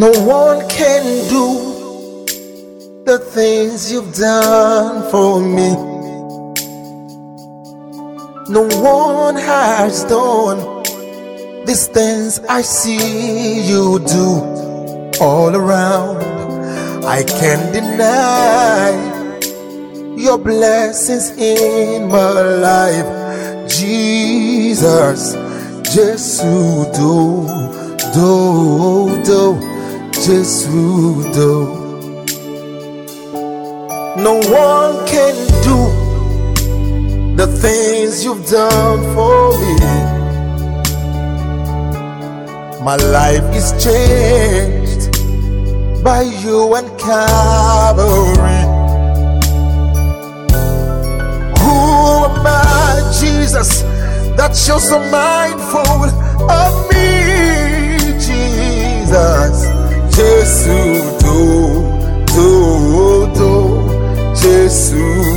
No one can do the things you've done for me. No one has done these things I see you do all around. I can't deny your blessings in my life, Jesus. Jesus, do, do, do. Jesus. No one can do the things you've done for me. My life is changed by you and Calvary. Who am I, Jesus, that you're so mindful of me, Jésù do, do, Jésù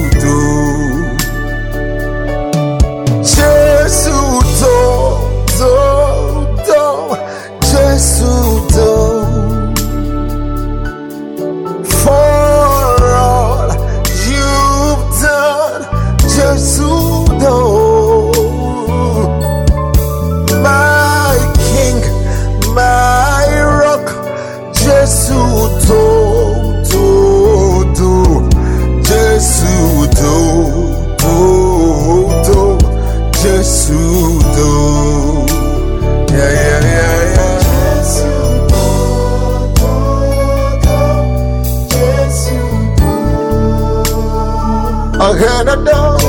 I had a door.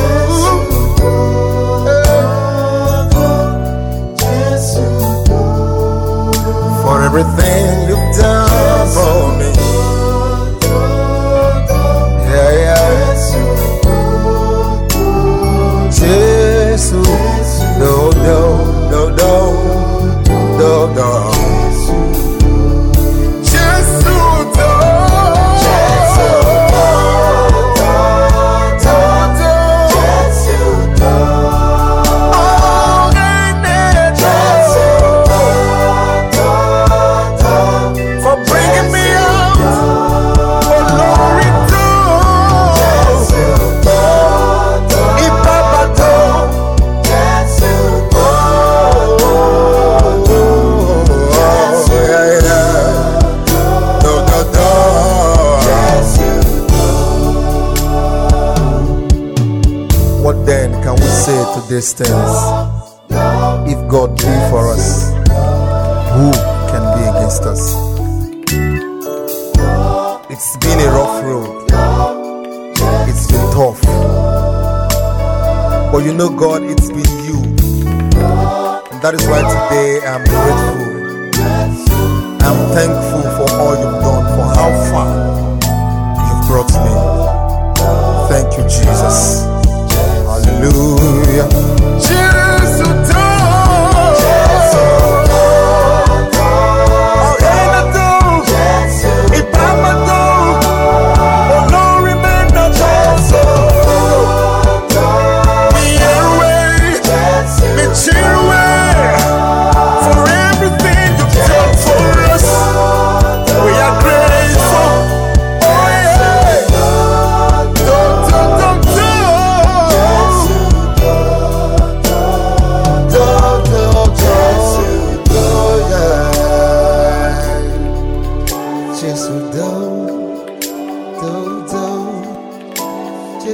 For everything you've done for me. What then can we say to these things? If God be for us, who can be against us? It's been a rough road. It's been tough. But you know, God, it's been you. And that is why today I'm grateful. I'm thankful for all you've done, for how far you've brought me. Thank you, Jesus. Hallelujah.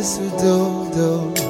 Do,